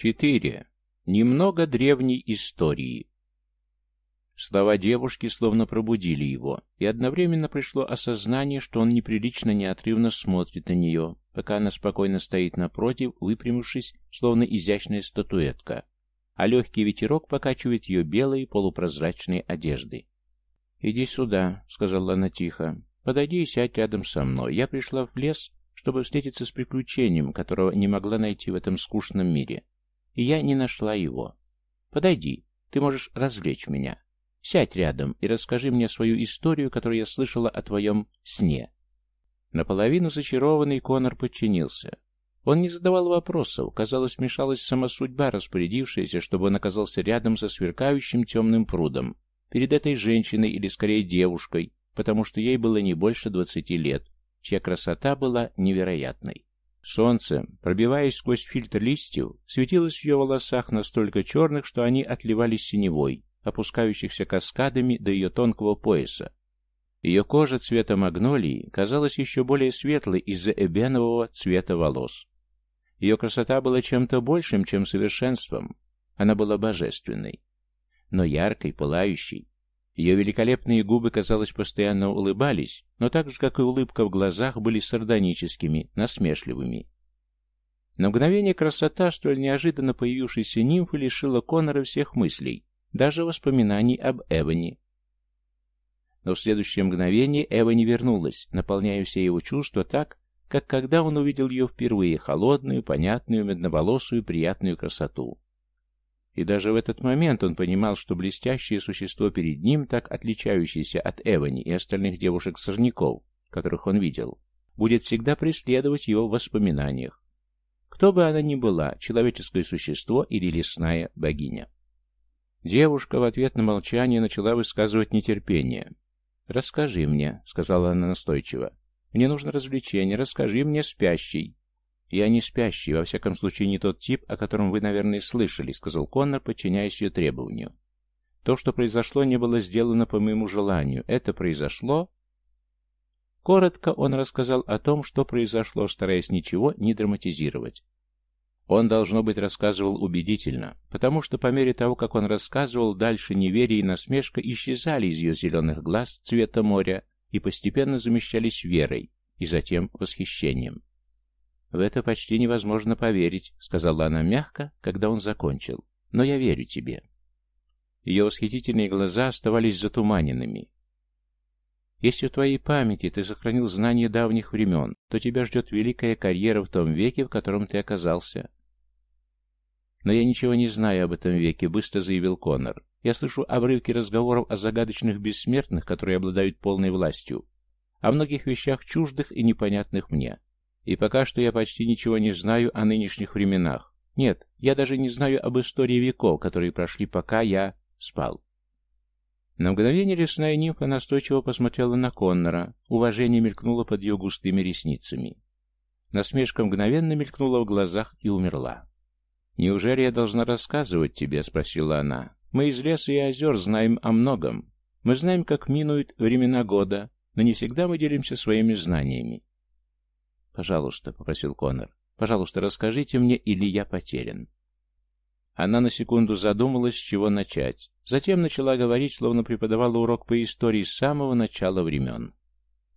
4. Немного древней истории. Слова девушки словно пробудили его, и одновременно пришло осознание, что он неприлично неотрывно смотрит на нее, пока она спокойно стоит напротив, выпрямившись, словно изящная статуэтка, а легкий ветерок покачивает ее белые полупрозрачные одежды. «Иди сюда», — сказала она тихо, — «подойди и сядь рядом со мной. Я пришла в лес, чтобы встретиться с приключением, которого не могла найти в этом скучном мире, и я не нашла его. Подойди, ты можешь развлечь меня». Сядь рядом и расскажи мне свою историю, которую я слышала о твоем сне». Наполовину зачарованный Конор подчинился. Он не задавал вопросов, казалось, мешалась сама судьба, распорядившаяся, чтобы он оказался рядом со сверкающим темным прудом, перед этой женщиной или скорее девушкой, потому что ей было не больше двадцати лет, чья красота была невероятной. Солнце, пробиваясь сквозь фильтр листьев, светилось в ее волосах настолько черных, что они отливали синевой, опускающихся каскадами до ее тонкого пояса. Ее кожа цвета магнолии казалась еще более светлой из-за эбенового цвета волос. Ее красота была чем-то большим, чем совершенством. Она была божественной. Но яркой, пылающей. Ее великолепные губы, казалось, постоянно улыбались, но так же, как и улыбка в глазах, были сардоническими, насмешливыми. На мгновение красота, столь неожиданно появившейся нимфы, лишила Конора всех мыслей, даже воспоминаний об Эване. Но в следующее мгновение Эва не вернулась, наполняя все его чувства так, как когда он увидел ее впервые, холодную, понятную, медноволосую, приятную красоту. И даже в этот момент он понимал, что блестящее существо перед ним, так отличающееся от Эвани и остальных девушек-сорняков, которых он видел, будет всегда преследовать его в воспоминаниях. Кто бы она ни была, человеческое существо или лесная богиня. Девушка в ответ на молчание начала высказывать нетерпение. «Расскажи мне», — сказала она настойчиво. «Мне нужно развлечение. Расскажи мне, спящий». «Я не спящий, во всяком случае не тот тип, о котором вы, наверное, слышали», — сказал Коннор, подчиняясь ее требованию. «То, что произошло, не было сделано по моему желанию. Это произошло...» Коротко он рассказал о том, что произошло, стараясь ничего не драматизировать. Он, должно быть, рассказывал убедительно, потому что по мере того, как он рассказывал, дальше неверие и насмешка исчезали из ее зеленых глаз цвета моря и постепенно замещались верой и затем восхищением. «В это почти невозможно поверить», — сказала она мягко, когда он закончил. «Но я верю тебе». Ее восхитительные глаза оставались затуманенными. Если в твоей памяти ты сохранил знания давних времен, то тебя ждет великая карьера в том веке, в котором ты оказался. «Но я ничего не знаю об этом веке», — быстро заявил Коннор. «Я слышу обрывки разговоров о загадочных бессмертных, которые обладают полной властью, о многих вещах чуждых и непонятных мне. И пока что я почти ничего не знаю о нынешних временах. Нет, я даже не знаю об истории веков, которые прошли, пока я спал». На мгновение лесная нимфа настойчиво посмотрела на Коннора, уважение мелькнуло под ее густыми ресницами. Насмешка мгновенно мелькнула в глазах и умерла. «Неужели я должна рассказывать тебе?» — спросила она. «Мы из леса и озер знаем о многом. Мы знаем, как минуют времена года, но не всегда мы делимся своими знаниями». «Пожалуйста», — попросил Конор, — «пожалуйста, расскажите мне, или я потерян». Она на секунду задумалась, с чего начать. Затем начала говорить, словно преподавала урок по истории с самого начала времен.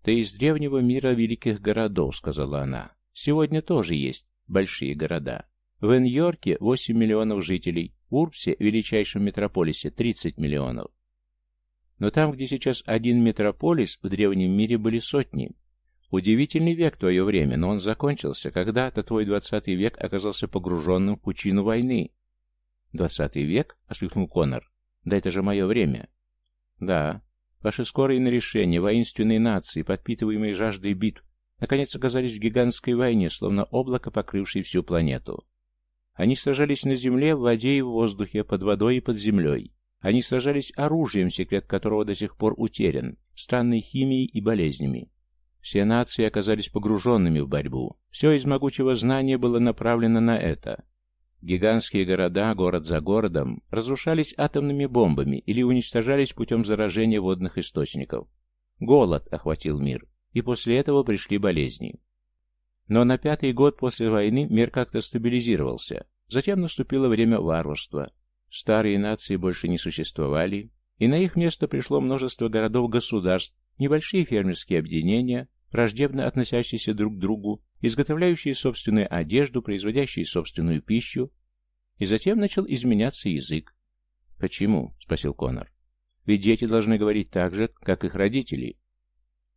«Ты из древнего мира великих городов», — сказала она. «Сегодня тоже есть большие города. В Нью-Йорке 8 миллионов жителей, в Урбсе, величайшем метрополисе, 30 миллионов. Но там, где сейчас один метрополис, в древнем мире были сотни. Удивительный век твое время, но он закончился. Когда-то твой двадцатый век оказался погруженным в пучину войны. «Двадцатый век?» — осликнул Конор. «Да это же мое время». «Да. Ваши скорые на решение, воинственные нации, подпитываемые жаждой битв, наконец оказались в гигантской войне, словно облако, покрывшее всю планету. Они сражались на земле, в воде и в воздухе, под водой и под землей. Они сражались оружием, секрет которого до сих пор утерян, странной химией и болезнями. Все нации оказались погруженными в борьбу. Все из могучего знания было направлено на это. Гигантские города, город за городом, разрушались атомными бомбами или уничтожались путем заражения водных источников. Голод охватил мир, и после этого пришли болезни. Но на пятый год после войны мир как-то стабилизировался. Затем наступило время варварства. Старые нации больше не существовали, и на их место пришло множество городов-государств, небольшие фермерские объединения, враждебно относящиеся друг к другу, изготовляющие собственную одежду, производящие собственную пищу, и затем начал изменяться язык. «Почему?» — спросил Конор. «Ведь дети должны говорить так же, как их родители».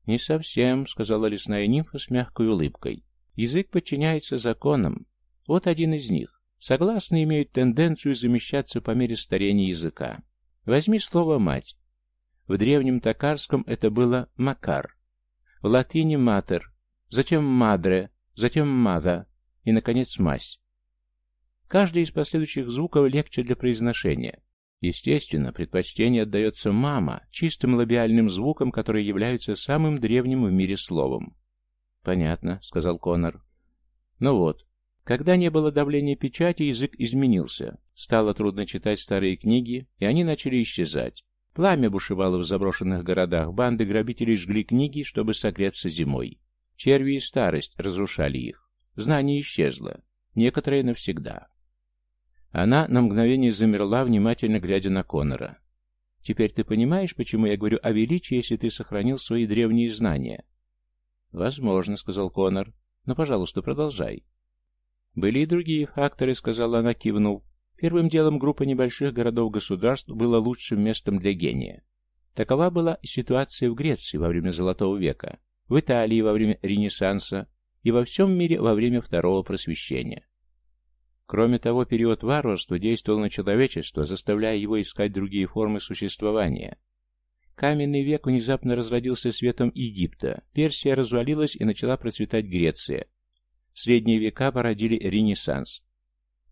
«Не совсем», — сказала лесная нимфа с мягкой улыбкой. «Язык подчиняется законам. Вот один из них. Согласные имеют тенденцию замещаться по мере старения языка. Возьми слово «мать». В древнем токарском это было «макар», в латыни «матер», затем «мадре», затем «мада» и, наконец, «мась». Каждый из последующих звуков легче для произношения. Естественно, предпочтение отдается «мама», чистым лабиальным звуком, которые являются самым древним в мире словом. «Понятно», — сказал Конор. «Ну вот, когда не было давления печати, язык изменился. Стало трудно читать старые книги, и они начали исчезать. Пламя бушевало в заброшенных городах, банды грабителей жгли книги, чтобы согреться зимой. Черви и старость разрушали их. Знание исчезло. Некоторые навсегда. Она на мгновение замерла, внимательно глядя на Конора. «Теперь ты понимаешь, почему я говорю о величии, если ты сохранил свои древние знания?» «Возможно», — сказал Конор. «Но, пожалуйста, продолжай». «Были и другие факторы», — сказала она, кивнув. «Первым делом группа небольших городов-государств была лучшим местом для гения. Такова была ситуация в Греции во время Золотого века, в Италии во время Ренессанса и во всем мире во время Второго Просвещения. Кроме того, период варварства действовал на человечество, заставляя его искать другие формы существования. Каменный век внезапно разродился светом Египта, Персия развалилась и начала процветать Греция, Средние века породили Ренессанс.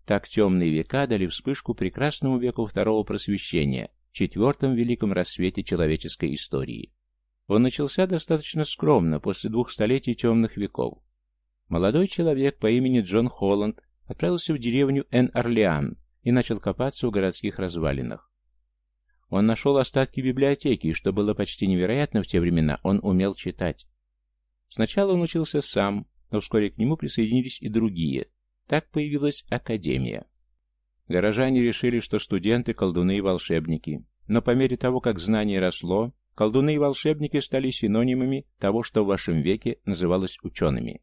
Так темные века дали вспышку прекрасному веку второго просвещения, четвертом великом рассвете человеческой истории. Он начался достаточно скромно, после двух столетий темных веков. Молодой человек по имени Джон Холланд отправился в деревню Эн-Орлеан и начал копаться в городских развалинах. Он нашел остатки библиотеки, и, что было почти невероятно в те времена, он умел читать. Сначала он учился сам, но вскоре к нему присоединились и другие. Так появилась Академия. Горожане решили, что студенты – колдуны и волшебники. Но по мере того, как знание росло, колдуны и волшебники стали синонимами того, что в вашем веке называлось учеными.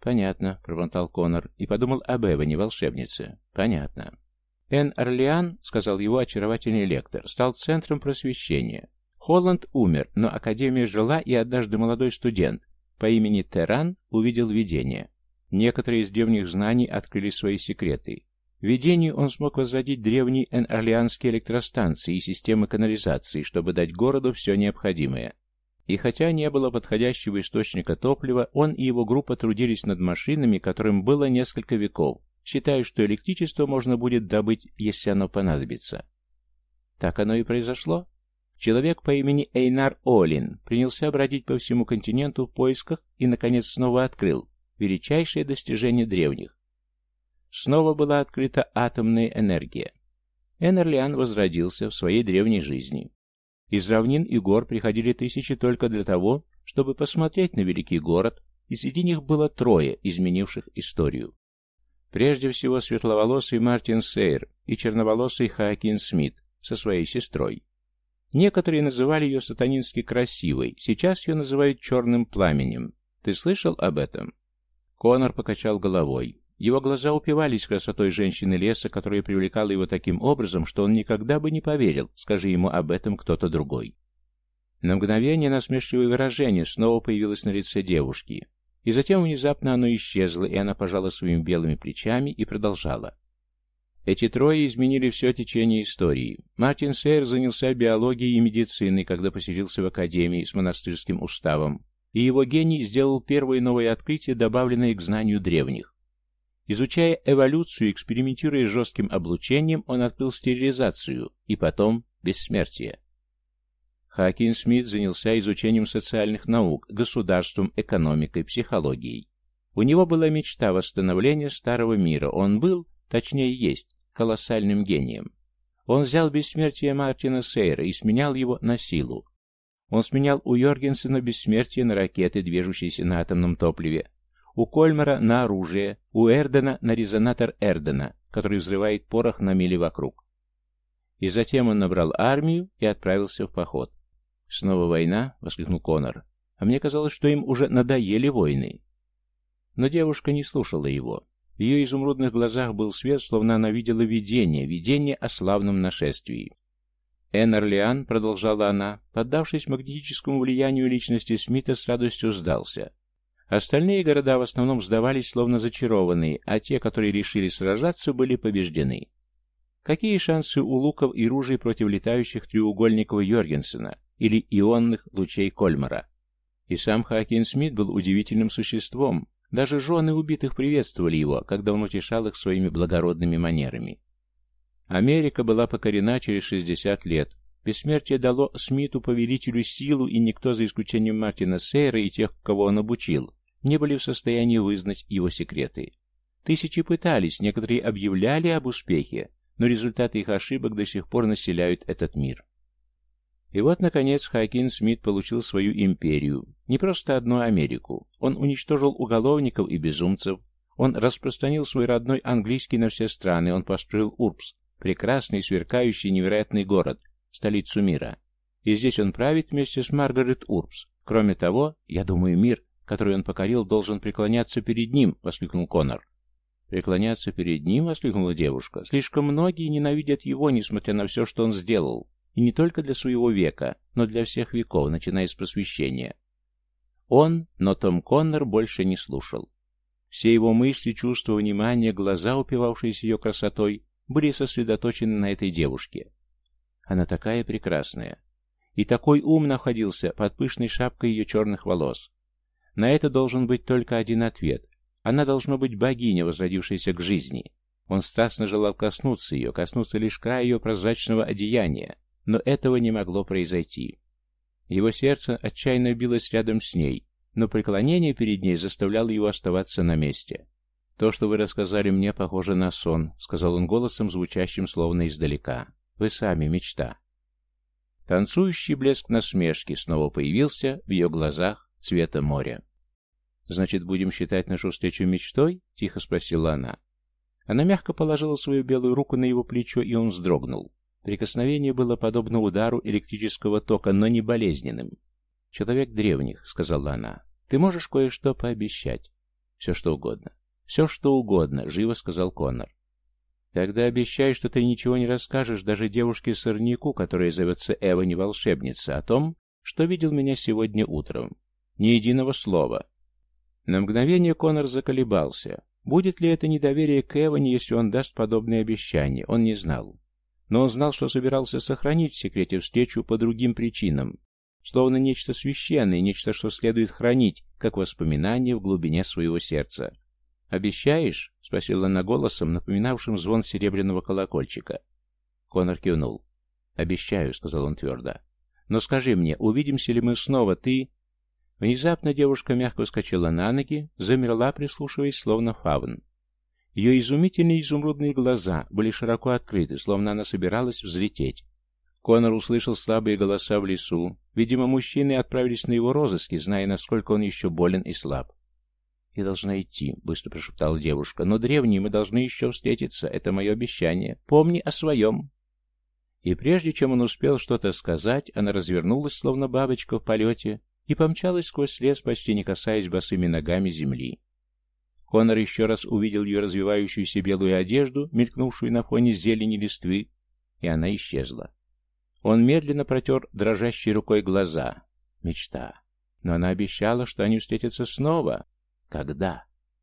«Понятно», — пробормотал Конор и подумал об Эване, волшебнице. «Понятно». Эн Орлеан, — сказал его очаровательный лектор, — стал центром просвещения. Холланд умер, но Академия жила, и однажды молодой студент, по имени Теран увидел видение. Некоторые из древних знаний открыли свои секреты. В видении он смог возродить древние эн-орлеанские электростанции и системы канализации, чтобы дать городу все необходимое. И хотя не было подходящего источника топлива, он и его группа трудились над машинами, которым было несколько веков, считая, что электричество можно будет добыть, если оно понадобится. Так оно и произошло. Человек по имени Эйнар Олин принялся бродить по всему континенту в поисках и, наконец, снова открыл величайшее достижение древних. Снова была открыта атомная энергия. Энерлиан возродился в своей древней жизни. Из равнин и гор приходили тысячи только для того, чтобы посмотреть на великий город, и среди них было трое, изменивших историю. Прежде всего светловолосый Мартин Сейр и черноволосый Хаакин Смит со своей сестрой. Некоторые называли ее сатанински красивой, сейчас ее называют черным пламенем. Ты слышал об этом? Конор покачал головой. Его глаза упивались красотой женщины леса, которая привлекала его таким образом, что он никогда бы не поверил, скажи ему об этом кто-то другой. На мгновение насмешливое выражение снова появилось на лице девушки, и затем внезапно оно исчезло, и она пожала своими белыми плечами и продолжала. Эти трое изменили все течение истории. Мартин Сейр занялся биологией и медициной, когда поселился в академии с монастырским уставом, и его гений сделал первое новое открытие, добавленное к знанию древних. Изучая эволюцию и экспериментируя с жестким облучением, он открыл стерилизацию и потом бессмертие. Хакин Смит занялся изучением социальных наук, государством, экономикой, психологией. У него была мечта восстановления старого мира. Он был, точнее есть, колоссальным гением. Он взял бессмертие Мартина Сейра и сменял его на силу. Он сменял у Йоргенсена бессмертие на ракеты, движущиеся на атомном топливе, у Кольмара на оружие, у Эрдена на резонатор Эрдена, который взрывает порох на мили вокруг. И затем он набрал армию и отправился в поход. «Снова война?» — воскликнул Конор. «А мне казалось, что им уже надоели войны». Но девушка не слушала его. В ее изумрудных глазах был свет, словно она видела видение, видение о славном нашествии. Эн Орлеан, продолжала она, поддавшись магнетическому влиянию личности Смита, с радостью сдался. Остальные города в основном сдавались словно зачарованные, а те, которые решили сражаться, были побеждены. Какие шансы у луков и ружей против летающих треугольников Йоргенсена или ионных лучей Кольмара? И сам Хакин Смит был удивительным существом. Даже жены убитых приветствовали его, когда он утешал их своими благородными манерами. Америка была покорена через 60 лет. Бессмертие дало Смиту, повелителю, силу, и никто, за исключением Мартина Сейра и тех, кого он обучил, не были в состоянии вызнать его секреты. Тысячи пытались, некоторые объявляли об успехе, но результаты их ошибок до сих пор населяют этот мир. И вот, наконец, Хакин Смит получил свою империю. Не просто одну Америку. Он уничтожил уголовников и безумцев. Он распространил свой родной английский на все страны. Он построил Урбс, Прекрасный, сверкающий, невероятный город, столицу мира. И здесь он правит вместе с Маргарет Урбс. Кроме того, я думаю, мир, который он покорил, должен преклоняться перед ним, — воскликнул Конор. «Преклоняться перед ним?» — воскликнула девушка. «Слишком многие ненавидят его, несмотря на все, что он сделал. И не только для своего века, но для всех веков, начиная с просвещения». Он, но Том Коннор больше не слушал. Все его мысли, чувства, внимание, глаза, упивавшиеся ее красотой, были сосредоточены на этой девушке. Она такая прекрасная. И такой ум находился под пышной шапкой ее черных волос. На это должен быть только один ответ. Она должна быть богиня, возродившаяся к жизни. Он страстно желал коснуться ее, коснуться лишь края ее прозрачного одеяния, но этого не могло произойти. Его сердце отчаянно билось рядом с ней, но преклонение перед ней заставляло его оставаться на месте. «То, что вы рассказали мне, похоже на сон», — сказал он голосом, звучащим словно издалека. «Вы сами мечта». Танцующий блеск насмешки снова появился в ее глазах цвета моря. «Значит, будем считать нашу встречу мечтой?» — тихо спросила она. Она мягко положила свою белую руку на его плечо, и он вздрогнул. Прикосновение было подобно удару электрического тока, но не болезненным. «Человек древних», — сказала она, — «ты можешь кое-что пообещать? Все что угодно. «Все, что угодно», — живо сказал Коннор. «Тогда обещай, что ты ничего не расскажешь даже девушке-сорняку, которая зовется Эва не волшебница, о том, что видел меня сегодня утром. Ни единого слова». На мгновение Коннор заколебался. Будет ли это недоверие к Эване, если он даст подобные обещания, он не знал. Но он знал, что собирался сохранить в секрете встречу по другим причинам, словно нечто священное, нечто, что следует хранить, как воспоминание в глубине своего сердца. «Обещаешь?» — спросила она голосом, напоминавшим звон серебряного колокольчика. Конор кивнул. «Обещаю», — сказал он твердо. «Но скажи мне, увидимся ли мы снова, ты...» Внезапно девушка мягко вскочила на ноги, замерла, прислушиваясь, словно фавн. Ее изумительные изумрудные глаза были широко открыты, словно она собиралась взлететь. Конор услышал слабые голоса в лесу. Видимо, мужчины отправились на его розыски, зная, насколько он еще болен и слаб. «Я должна идти», — быстро прошептала девушка. «Но, древний, мы должны еще встретиться. Это мое обещание. Помни о своем». И прежде чем он успел что-то сказать, она развернулась, словно бабочка в полете, и помчалась сквозь лес, почти не касаясь босыми ногами земли. Конор еще раз увидел ее развивающуюся белую одежду, мелькнувшую на фоне зелени листвы, и она исчезла. Он медленно протер дрожащей рукой глаза. Мечта. Но она обещала, что они встретятся снова. Когда?